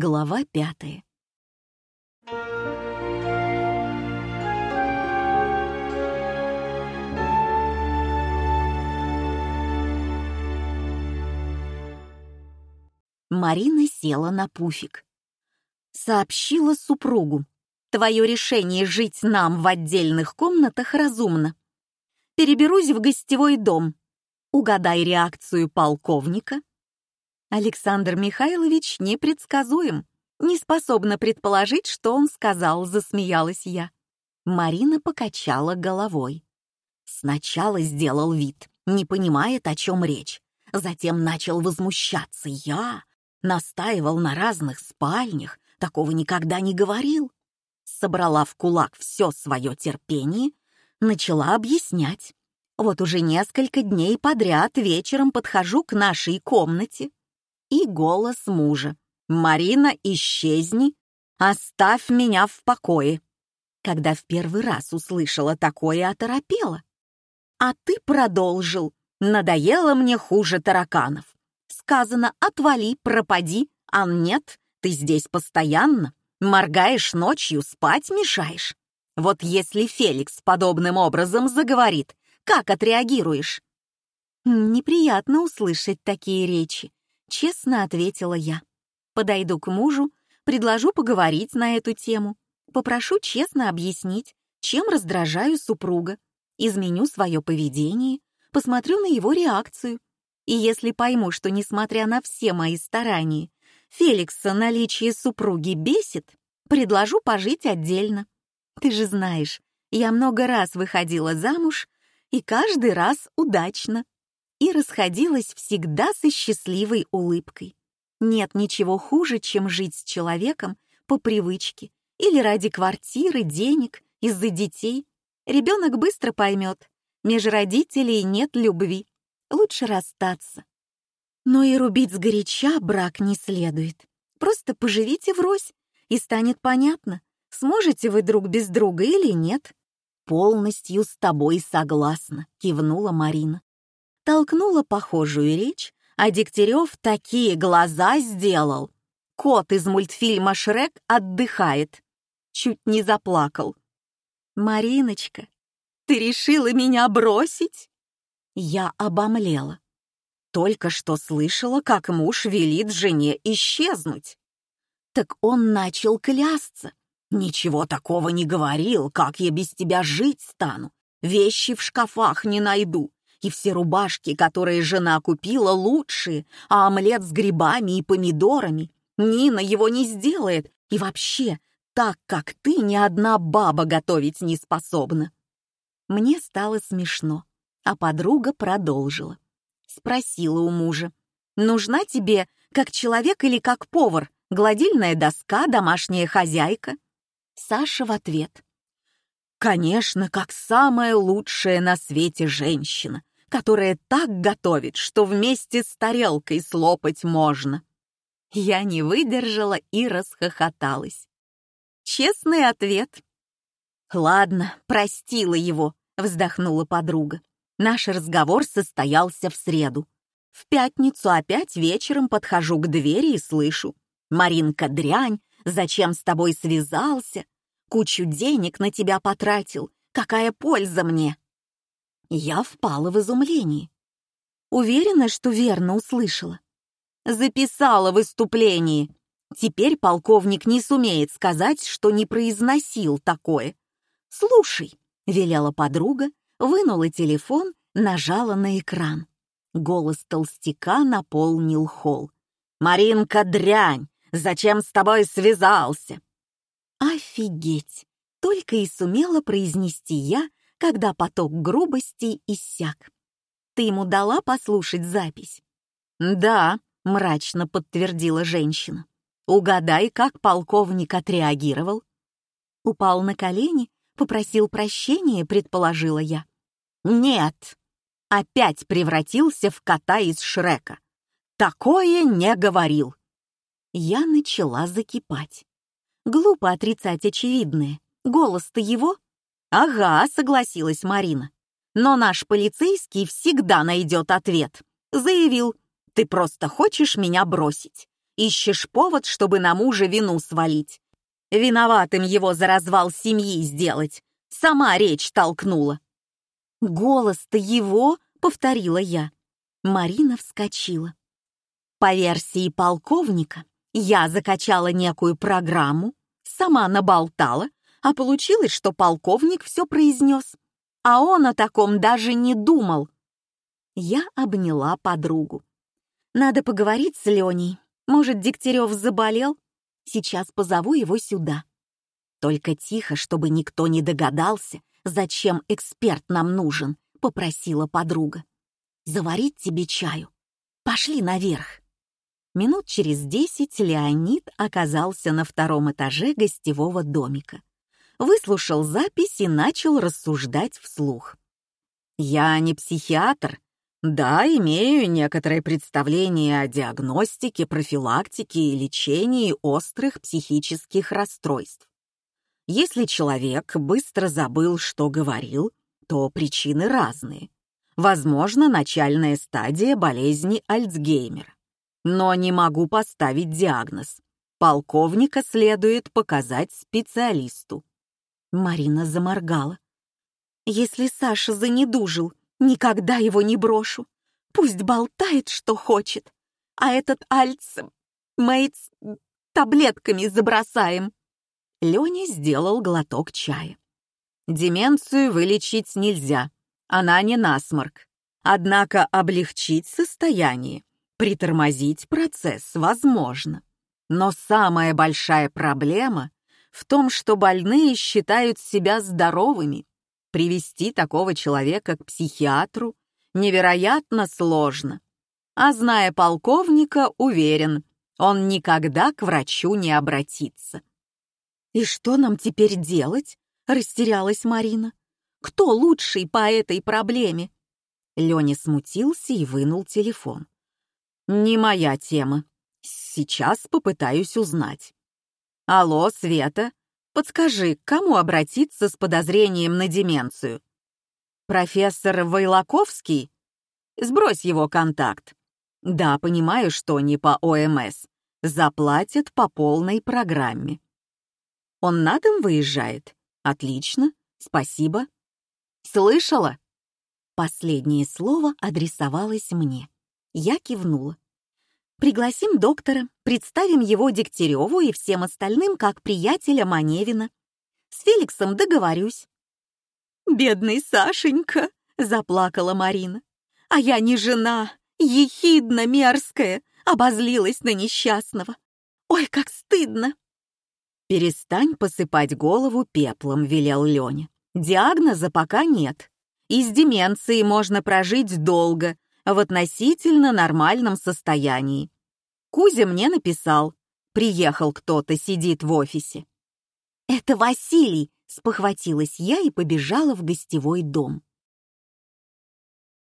Глава пятая. Марина села на пуфик. Сообщила супругу. «Твое решение жить нам в отдельных комнатах разумно. Переберусь в гостевой дом. Угадай реакцию полковника». Александр Михайлович непредсказуем. Не способна предположить, что он сказал, засмеялась я. Марина покачала головой. Сначала сделал вид, не понимает, о чем речь. Затем начал возмущаться. Я настаивал на разных спальнях, такого никогда не говорил. Собрала в кулак все свое терпение, начала объяснять. Вот уже несколько дней подряд вечером подхожу к нашей комнате. И голос мужа. «Марина, исчезни! Оставь меня в покое!» Когда в первый раз услышала такое, оторопела. «А ты продолжил. Надоело мне хуже тараканов. Сказано, отвали, пропади, а нет, ты здесь постоянно. Моргаешь ночью, спать мешаешь. Вот если Феликс подобным образом заговорит, как отреагируешь?» «Неприятно услышать такие речи», — честно ответила я. «Подойду к мужу, предложу поговорить на эту тему, попрошу честно объяснить, чем раздражаю супруга, изменю свое поведение, посмотрю на его реакцию. И если пойму, что, несмотря на все мои старания, Феликса наличие супруги бесит, предложу пожить отдельно. Ты же знаешь, я много раз выходила замуж, и каждый раз удачно и расходилась всегда со счастливой улыбкой. Нет ничего хуже, чем жить с человеком по привычке или ради квартиры, денег, из-за детей. Ребенок быстро поймет, меж родителей нет любви, лучше расстаться. Но и рубить сгоряча брак не следует. Просто поживите врозь, и станет понятно, сможете вы друг без друга или нет. «Полностью с тобой согласна», — кивнула Марина толкнула похожую речь, а Дегтярев такие глаза сделал. Кот из мультфильма «Шрек» отдыхает. Чуть не заплакал. «Мариночка, ты решила меня бросить?» Я обомлела. Только что слышала, как муж велит жене исчезнуть. Так он начал клясться. «Ничего такого не говорил, как я без тебя жить стану. Вещи в шкафах не найду и все рубашки, которые жена купила, лучшие, а омлет с грибами и помидорами Нина его не сделает, и вообще, так как ты, ни одна баба готовить не способна. Мне стало смешно, а подруга продолжила. Спросила у мужа, нужна тебе как человек или как повар, гладильная доска, домашняя хозяйка? Саша в ответ. Конечно, как самая лучшая на свете женщина которая так готовит, что вместе с тарелкой слопать можно. Я не выдержала и расхохоталась. Честный ответ. «Ладно, простила его», — вздохнула подруга. Наш разговор состоялся в среду. В пятницу опять вечером подхожу к двери и слышу. «Маринка, дрянь, зачем с тобой связался? Кучу денег на тебя потратил. Какая польза мне?» Я впала в изумление. Уверена, что верно услышала. Записала выступление. Теперь полковник не сумеет сказать, что не произносил такое. «Слушай», — велела подруга, вынула телефон, нажала на экран. Голос толстяка наполнил холл. «Маринка, дрянь! Зачем с тобой связался?» «Офигеть!» — только и сумела произнести я, когда поток грубостей иссяк. «Ты ему дала послушать запись?» «Да», — мрачно подтвердила женщина. «Угадай, как полковник отреагировал?» Упал на колени, попросил прощения, предположила я. «Нет!» Опять превратился в кота из Шрека. «Такое не говорил!» Я начала закипать. Глупо отрицать очевидное. Голос-то его «Ага», — согласилась Марина. «Но наш полицейский всегда найдет ответ». Заявил, «Ты просто хочешь меня бросить. Ищешь повод, чтобы на мужа вину свалить. Виноватым его за развал семьи сделать. Сама речь толкнула. «Голос-то его?» — повторила я. Марина вскочила. По версии полковника, я закачала некую программу, сама наболтала, а получилось, что полковник все произнес. А он о таком даже не думал. Я обняла подругу. Надо поговорить с Леней. Может, Дегтярев заболел? Сейчас позову его сюда. Только тихо, чтобы никто не догадался, зачем эксперт нам нужен, попросила подруга. Заварить тебе чаю. Пошли наверх. Минут через десять Леонид оказался на втором этаже гостевого домика. Выслушал запись и начал рассуждать вслух. «Я не психиатр, да, имею некоторое представление о диагностике, профилактике и лечении острых психических расстройств. Если человек быстро забыл, что говорил, то причины разные. Возможно, начальная стадия болезни Альцгеймера. Но не могу поставить диагноз. Полковника следует показать специалисту. Марина заморгала. Если Саша занедужил, Никогда его не брошу. Пусть болтает, что хочет. А этот альц... Мейтс... таблетками забросаем. Леня сделал глоток чая. Деменцию вылечить нельзя. Она не насморк. Однако облегчить состояние, притормозить процесс возможно. Но самая большая проблема в том, что больные считают себя здоровыми Привести такого человека к психиатру невероятно сложно. А зная полковника, уверен, он никогда к врачу не обратится. «И что нам теперь делать?» — растерялась Марина. «Кто лучший по этой проблеме?» Леня смутился и вынул телефон. «Не моя тема. Сейчас попытаюсь узнать». «Алло, Света, Подскажи, к кому обратиться с подозрением на деменцию? Профессор Вайлаковский? Сбрось его контакт. Да, понимаю, что не по ОМС. Заплатят по полной программе. Он на дом выезжает? Отлично, спасибо. Слышала? Последнее слово адресовалось мне. Я кивнула. Пригласим доктора, представим его Дегтяреву и всем остальным как приятеля Маневина. С Феликсом договорюсь». «Бедный Сашенька!» — заплакала Марина. «А я не жена, ехидна мерзкая, обозлилась на несчастного. Ой, как стыдно!» «Перестань посыпать голову пеплом», — велел Леня. «Диагноза пока нет. И с деменцией можно прожить долго, в относительно нормальном состоянии. Кузя мне написал. Приехал кто-то, сидит в офисе. «Это Василий!» — спохватилась я и побежала в гостевой дом.